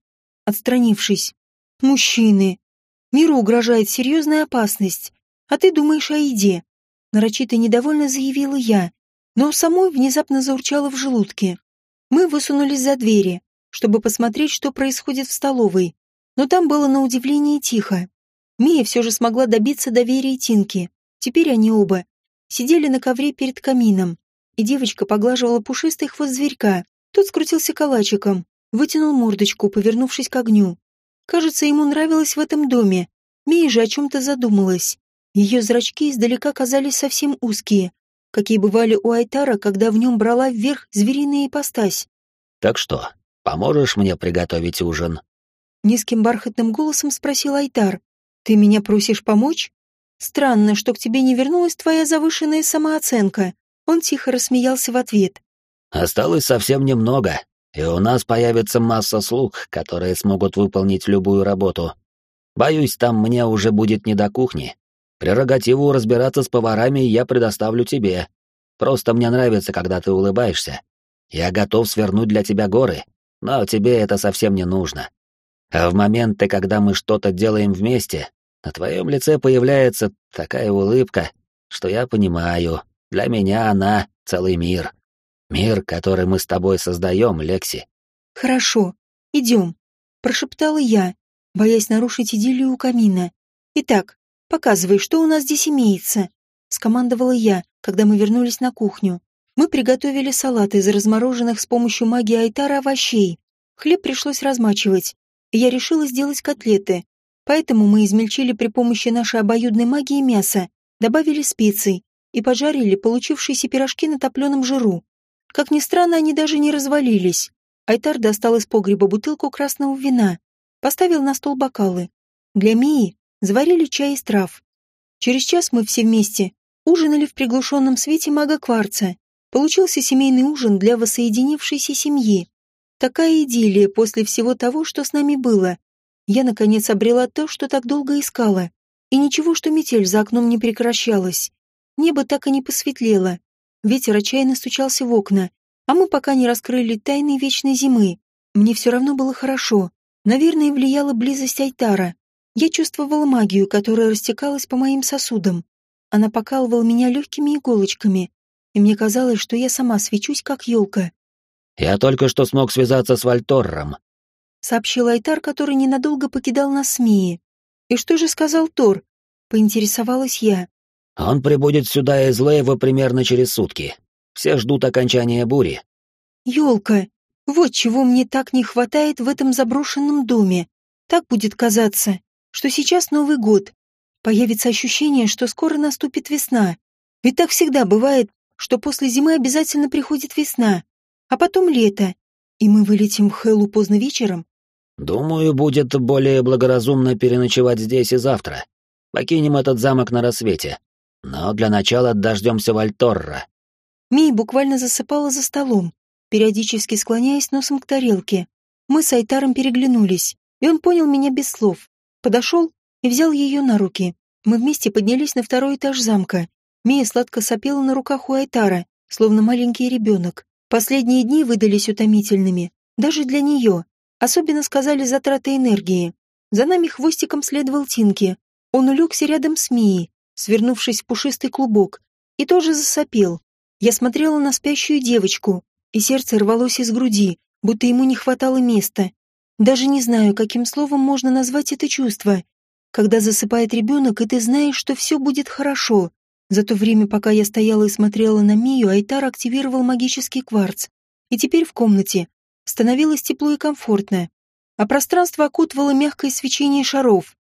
отстранившись. «Мужчины, Миру угрожает серьезная опасность, а ты думаешь о еде. Нарочито недовольно заявила я, но самой внезапно заурчало в желудке. Мы высунулись за двери, чтобы посмотреть, что происходит в столовой, но там было на удивление тихо. Мия все же смогла добиться доверия Тинки. Теперь они оба сидели на ковре перед камином, и девочка поглаживала пушистый хвост зверька. Тот скрутился калачиком, вытянул мордочку, повернувшись к огню. Кажется, ему нравилось в этом доме. Мия же о чем-то задумалась. Ее зрачки издалека казались совсем узкие, какие бывали у Айтара, когда в нем брала вверх звериная ипостась. «Так что, поможешь мне приготовить ужин?» Низким бархатным голосом спросил Айтар. «Ты меня просишь помочь? Странно, что к тебе не вернулась твоя завышенная самооценка». Он тихо рассмеялся в ответ. «Осталось совсем немного и у нас появится масса слуг, которые смогут выполнить любую работу. Боюсь, там мне уже будет не до кухни. Прерогативу разбираться с поварами я предоставлю тебе. Просто мне нравится, когда ты улыбаешься. Я готов свернуть для тебя горы, но тебе это совсем не нужно. А в моменты, когда мы что-то делаем вместе, на твоем лице появляется такая улыбка, что я понимаю, для меня она целый мир. Мир, который мы с тобой создаем, Лекси. Хорошо, идем, прошептала я, боясь нарушить идиллию у камина. Итак, показывай, что у нас здесь имеется, скомандовала я, когда мы вернулись на кухню. Мы приготовили салат из размороженных с помощью магии Айтара овощей. Хлеб пришлось размачивать, я решила сделать котлеты. Поэтому мы измельчили при помощи нашей обоюдной магии мясо, добавили специй и пожарили получившиеся пирожки на топленом жиру. Как ни странно, они даже не развалились. Айтар достал из погреба бутылку красного вина, поставил на стол бокалы. Для Мии заварили чай из трав. Через час мы все вместе ужинали в приглушенном свете мага кварца. Получился семейный ужин для воссоединившейся семьи. Такая идиллия после всего того, что с нами было. Я, наконец, обрела то, что так долго искала. И ничего, что метель за окном не прекращалась. Небо так и не посветлело. Ветер отчаянно стучался в окна, а мы пока не раскрыли тайны вечной зимы. Мне все равно было хорошо. Наверное, влияла близость Айтара. Я чувствовала магию, которая растекалась по моим сосудам. Она покалывала меня легкими иголочками, и мне казалось, что я сама свечусь, как елка. «Я только что смог связаться с Вальторром. сообщил Айтар, который ненадолго покидал нас с Мией. «И что же сказал Тор?» — поинтересовалась я. «Он прибудет сюда из Лейва примерно через сутки. Все ждут окончания бури». «Ёлка, вот чего мне так не хватает в этом заброшенном доме. Так будет казаться, что сейчас Новый год. Появится ощущение, что скоро наступит весна. Ведь так всегда бывает, что после зимы обязательно приходит весна, а потом лето, и мы вылетим в Хэллу поздно вечером. Думаю, будет более благоразумно переночевать здесь и завтра. Покинем этот замок на рассвете. Но для начала дождемся Вальторра. Мей буквально засыпала за столом, периодически склоняясь носом к тарелке. Мы с Айтаром переглянулись, и он понял меня без слов. Подошел и взял ее на руки. Мы вместе поднялись на второй этаж замка. Мия сладко сопела на руках у Айтара, словно маленький ребенок. Последние дни выдались утомительными, даже для нее. Особенно сказали затраты энергии. За нами хвостиком следовал Тинки. Он улегся рядом с Мией, свернувшись в пушистый клубок, и тоже засопел. Я смотрела на спящую девочку, и сердце рвалось из груди, будто ему не хватало места. Даже не знаю, каким словом можно назвать это чувство. Когда засыпает ребенок, и ты знаешь, что все будет хорошо. За то время, пока я стояла и смотрела на Мию, Айтар активировал магический кварц. И теперь в комнате становилось тепло и комфортно, а пространство окутывало мягкое свечение шаров.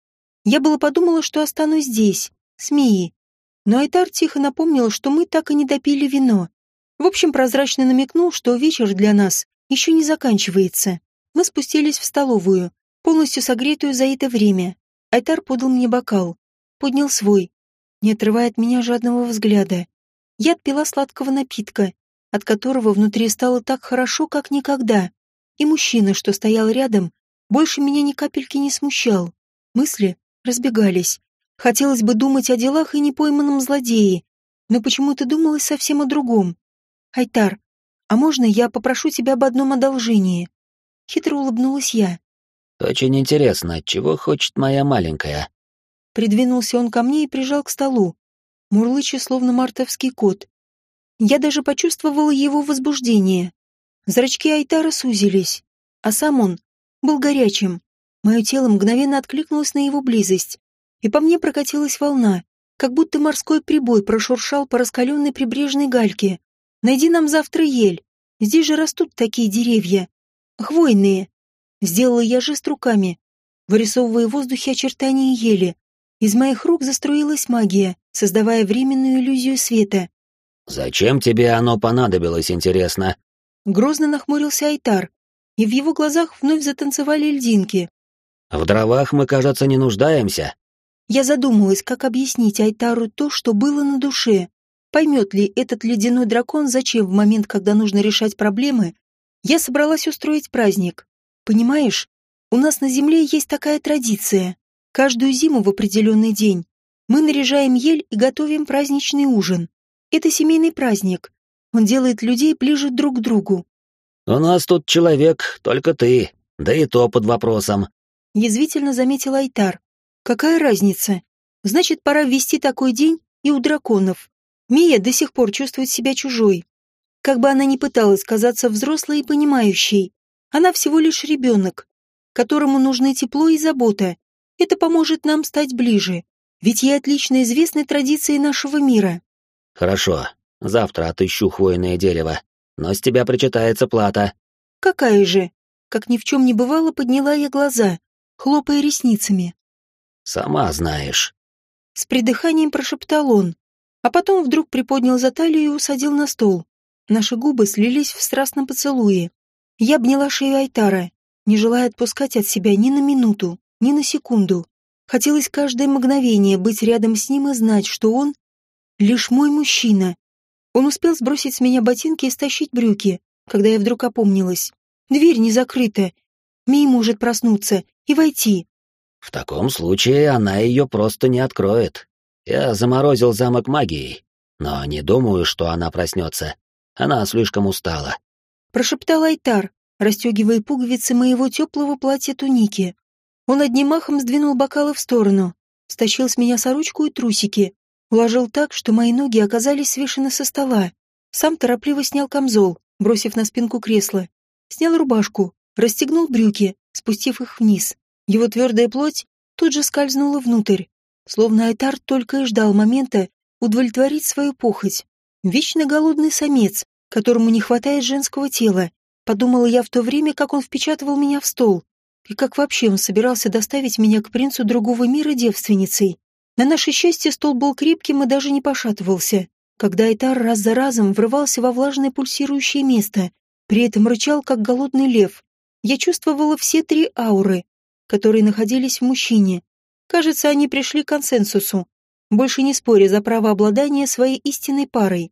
Я было подумала, что останусь здесь, с. Но Айтар тихо напомнил, что мы так и не допили вино. В общем, прозрачно намекнул, что вечер для нас еще не заканчивается. Мы спустились в столовую, полностью согретую за это время. Айтар подал мне бокал, поднял свой, не отрывая от меня жадного взгляда. Я отпила сладкого напитка, от которого внутри стало так хорошо, как никогда. И мужчина, что стоял рядом, больше меня ни капельки не смущал. Мысли разбегались. Хотелось бы думать о делах и непойманном злодее, но почему-то думалось совсем о другом. «Айтар, а можно я попрошу тебя об одном одолжении?» Хитро улыбнулась я. Очень интересно, чего хочет моя маленькая. Придвинулся он ко мне и прижал к столу, мурлыча словно мартовский кот. Я даже почувствовала его возбуждение. Зрачки Айтара сузились, а сам он был горячим. Мое тело мгновенно откликнулось на его близость, и по мне прокатилась волна, как будто морской прибой прошуршал по раскаленной прибрежной гальке. «Найди нам завтра ель. Здесь же растут такие деревья. Хвойные. Сделала я жест руками, вырисовывая в воздухе очертания ели. Из моих рук заструилась магия, создавая временную иллюзию света. «Зачем тебе оно понадобилось, интересно?» Грозно нахмурился Айтар, и в его глазах вновь затанцевали льдинки. «В дровах мы, кажется, не нуждаемся». Я задумалась, как объяснить Айтару то, что было на душе. Поймет ли этот ледяной дракон, зачем в момент, когда нужно решать проблемы, я собралась устроить праздник. Понимаешь, у нас на Земле есть такая традиция. Каждую зиму в определенный день мы наряжаем ель и готовим праздничный ужин. Это семейный праздник. Он делает людей ближе друг к другу. «У нас тут человек, только ты, да и то под вопросом», — язвительно заметил Айтар. «Какая разница? Значит, пора ввести такой день и у драконов. Мия до сих пор чувствует себя чужой. Как бы она ни пыталась казаться взрослой и понимающей, она всего лишь ребенок, которому нужны тепло и забота. Это поможет нам стать ближе, ведь ей отлично известны традиции нашего мира. Хорошо, завтра отыщу хвойное дерево, но с тебя причитается плата. Какая же? Как ни в чем не бывало, подняла я глаза, хлопая ресницами. Сама знаешь. С придыханием прошептал он, а потом вдруг приподнял за талию и усадил на стол. Наши губы слились в страстном поцелуе. Я обняла шею Айтара, не желая отпускать от себя ни на минуту, ни на секунду. Хотелось каждое мгновение быть рядом с ним и знать, что он — лишь мой мужчина. Он успел сбросить с меня ботинки и стащить брюки, когда я вдруг опомнилась. Дверь не закрыта. Мий может проснуться и войти. В таком случае она ее просто не откроет. Я заморозил замок магией, но не думаю, что она проснется. Она слишком устала прошептал Айтар, расстегивая пуговицы моего теплого платья туники. Он одним махом сдвинул бокалы в сторону, стащил с меня сорочку и трусики, уложил так, что мои ноги оказались свешены со стола. Сам торопливо снял камзол, бросив на спинку кресла. Снял рубашку, расстегнул брюки, спустив их вниз. Его твердая плоть тут же скользнула внутрь, словно Айтар только и ждал момента удовлетворить свою похоть. Вечно голодный самец, которому не хватает женского тела, подумала я в то время, как он впечатывал меня в стол, и как вообще он собирался доставить меня к принцу другого мира девственницей. На наше счастье стол был крепким и даже не пошатывался, когда Айтар раз за разом врывался во влажное пульсирующее место, при этом рычал, как голодный лев. Я чувствовала все три ауры, которые находились в мужчине. Кажется, они пришли к консенсусу, больше не споря за право обладания своей истинной парой.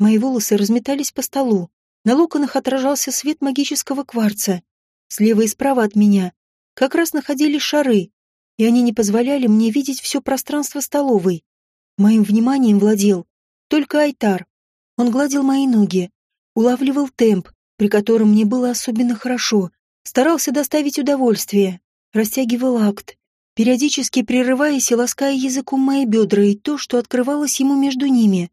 Мои волосы разметались по столу. На локонах отражался свет магического кварца. Слева и справа от меня как раз находились шары, и они не позволяли мне видеть все пространство столовой. Моим вниманием владел только Айтар. Он гладил мои ноги, улавливал темп, при котором мне было особенно хорошо, старался доставить удовольствие, растягивал акт, периодически прерываясь и лаская языком мои бедра и то, что открывалось ему между ними.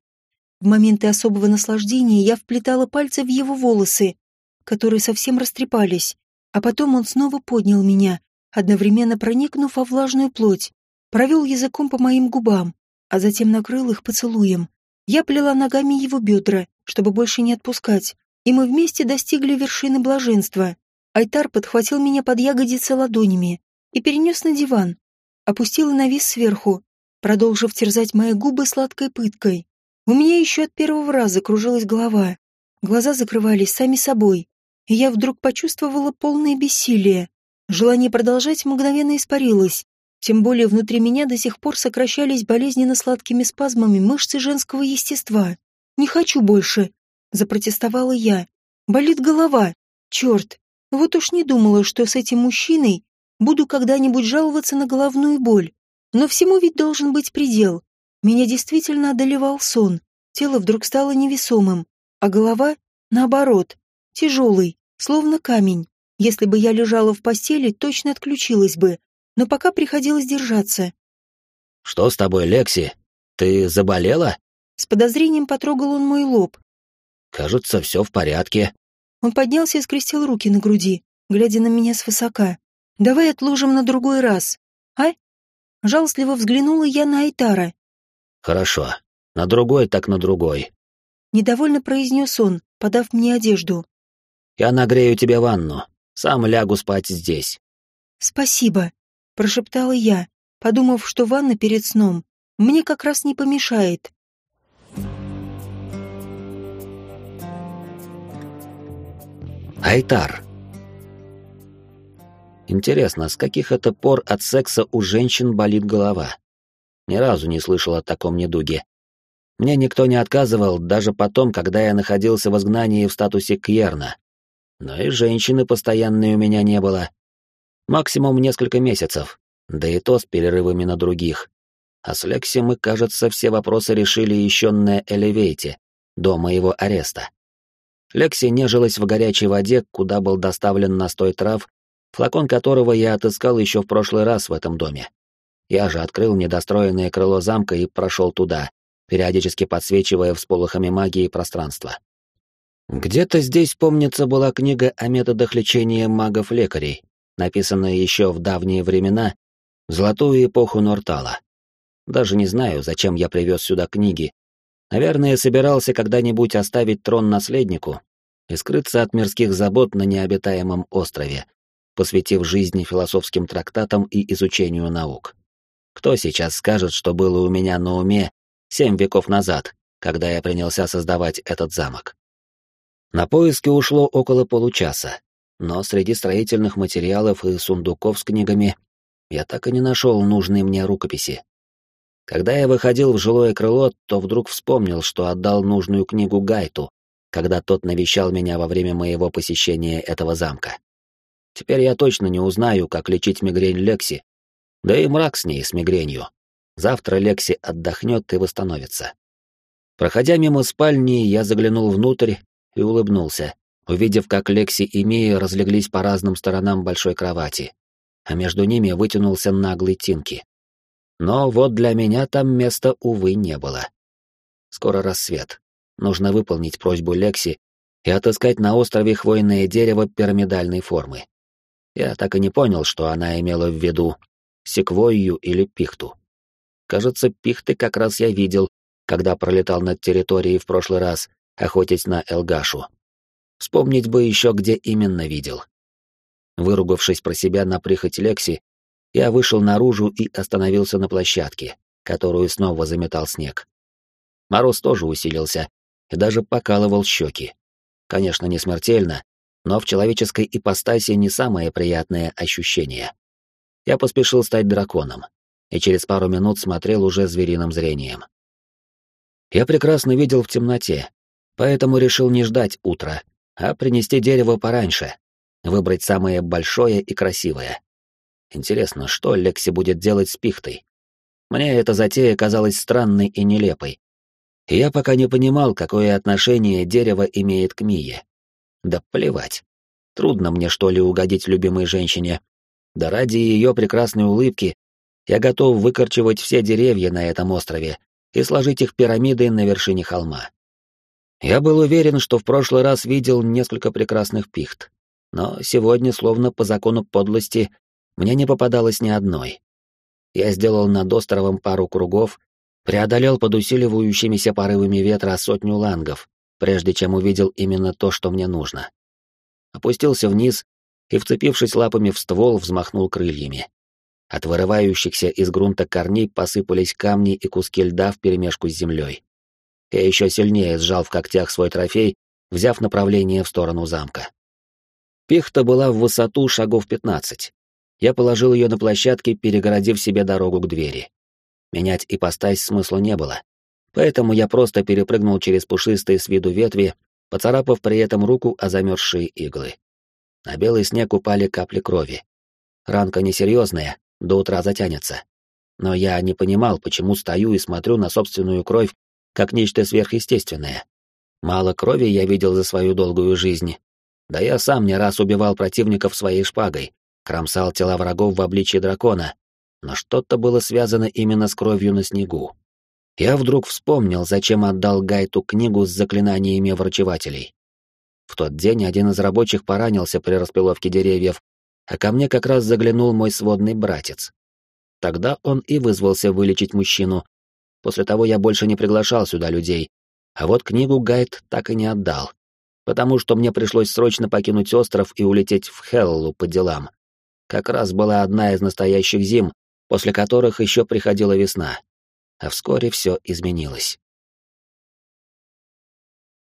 В моменты особого наслаждения я вплетала пальцы в его волосы, которые совсем растрепались, а потом он снова поднял меня, одновременно проникнув во влажную плоть, провел языком по моим губам, а затем накрыл их поцелуем. Я плела ногами его бедра, чтобы больше не отпускать, и мы вместе достигли вершины блаженства. Айтар подхватил меня под ягодицы ладонями и перенес на диван, опустил и навис сверху, продолжив терзать мои губы сладкой пыткой. У меня еще от первого раза кружилась голова, глаза закрывались сами собой, и я вдруг почувствовала полное бессилие. Желание продолжать мгновенно испарилось, тем более внутри меня до сих пор сокращались болезненно сладкими спазмами мышцы женского естества. «Не хочу больше», — запротестовала я. «Болит голова. Черт, вот уж не думала, что с этим мужчиной буду когда-нибудь жаловаться на головную боль. Но всему ведь должен быть предел. Меня действительно одолевал сон. Тело вдруг стало невесомым, а голова, наоборот, тяжелый, словно камень. Если бы я лежала в постели, точно отключилась бы, но пока приходилось держаться. «Что с тобой, Лекси? Ты заболела?» С подозрением потрогал он мой лоб. «Кажется, все в порядке». Он поднялся и скрестил руки на груди, глядя на меня свысока. «Давай отложим на другой раз, а?» Жалостливо взглянула я на Айтара. «Хорошо. На другой так на другой». Недовольно произнес он, подав мне одежду. «Я нагрею тебе ванну. Сам лягу спать здесь». «Спасибо», — прошептала я, подумав, что ванна перед сном мне как раз не помешает. Айтар. Интересно, с каких это пор от секса у женщин болит голова? Ни разу не слышал о таком недуге. Мне никто не отказывал, даже потом, когда я находился в изгнании в статусе Кьерна. Но и женщины постоянной у меня не было. Максимум несколько месяцев, да и то с перерывами на других. А с Лекси мы, кажется, все вопросы решили еще на Элевейте, до моего ареста. Лекси нежилась в горячей воде, куда был доставлен настой трав, флакон которого я отыскал еще в прошлый раз в этом доме. Я же открыл недостроенное крыло замка и прошел туда, периодически подсвечивая всполохами магии пространство. Где-то здесь, помнится, была книга о методах лечения магов-лекарей, написанная еще в давние времена, в золотую эпоху Нортала. Даже не знаю, зачем я привез сюда книги. Наверное, собирался когда-нибудь оставить трон наследнику и скрыться от мирских забот на необитаемом острове, посвятив жизни философским трактатам и изучению наук. Кто сейчас скажет, что было у меня на уме семь веков назад, когда я принялся создавать этот замок? На поиски ушло около получаса, но среди строительных материалов и сундуков с книгами я так и не нашел нужной мне рукописи. Когда я выходил в жилое крыло, то вдруг вспомнил, что отдал нужную книгу Гайту, когда тот навещал меня во время моего посещения этого замка. Теперь я точно не узнаю, как лечить мигрень Лекси, да и мрак с ней, с мигренью. Завтра Лекси отдохнет и восстановится. Проходя мимо спальни, я заглянул внутрь и улыбнулся, увидев, как Лекси и Мия разлеглись по разным сторонам большой кровати, а между ними вытянулся наглый Тинки. Но вот для меня там места, увы, не было. Скоро рассвет. Нужно выполнить просьбу Лекси и отыскать на острове хвойное дерево пирамидальной формы. Я так и не понял, что она имела в виду, секвойю или пихту. Кажется, пихты как раз я видел, когда пролетал над территорией в прошлый раз, охотясь на Элгашу. Вспомнить бы еще, где именно видел. Выругавшись про себя на прихоть Лекси, я вышел наружу и остановился на площадке, которую снова заметал снег. Мороз тоже усилился и даже покалывал щеки. Конечно, не смертельно, но в человеческой ипостаси не самое приятное ощущение. Я поспешил стать драконом, и через пару минут смотрел уже звериным зрением. Я прекрасно видел в темноте, поэтому решил не ждать утра, а принести дерево пораньше, выбрать самое большое и красивое. Интересно, что Лекси будет делать с пихтой? Мне эта затея казалась странной и нелепой. Я пока не понимал, какое отношение дерево имеет к Мие. Да плевать. Трудно мне, что ли, угодить любимой женщине. Да ради ее прекрасной улыбки я готов выкорчевать все деревья на этом острове и сложить их пирамидой на вершине холма. Я был уверен, что в прошлый раз видел несколько прекрасных пихт, но сегодня, словно по закону подлости, мне не попадалось ни одной. Я сделал над островом пару кругов, преодолел под усиливающимися порывами ветра сотню лангов, прежде чем увидел именно то, что мне нужно. Опустился вниз и, вцепившись лапами в ствол, взмахнул крыльями. От вырывающихся из грунта корней посыпались камни и куски льда вперемешку с землей. Я еще сильнее сжал в когтях свой трофей, взяв направление в сторону замка. Пихта была в высоту шагов пятнадцать. Я положил ее на площадке, перегородив себе дорогу к двери. Менять ипостась смысла не было, поэтому я просто перепрыгнул через пушистые с виду ветви, поцарапав при этом руку о замерзшие иглы. На белый снег упали капли крови. Ранка несерьезная, до утра затянется. Но я не понимал, почему стою и смотрю на собственную кровь, как нечто сверхъестественное. Мало крови я видел за свою долгую жизнь. Да я сам не раз убивал противников своей шпагой, кромсал тела врагов в обличье дракона, но что-то было связано именно с кровью на снегу. Я вдруг вспомнил, зачем отдал Гайту книгу с заклинаниями врачевателей. В тот день один из рабочих поранился при распиловке деревьев, а ко мне как раз заглянул мой сводный братец. Тогда он и вызвался вылечить мужчину. После того я больше не приглашал сюда людей, а вот книгу Гайд так и не отдал, потому что мне пришлось срочно покинуть остров и улететь в Хеллу по делам. Как раз была одна из настоящих зим, после которых еще приходила весна. А вскоре все изменилось.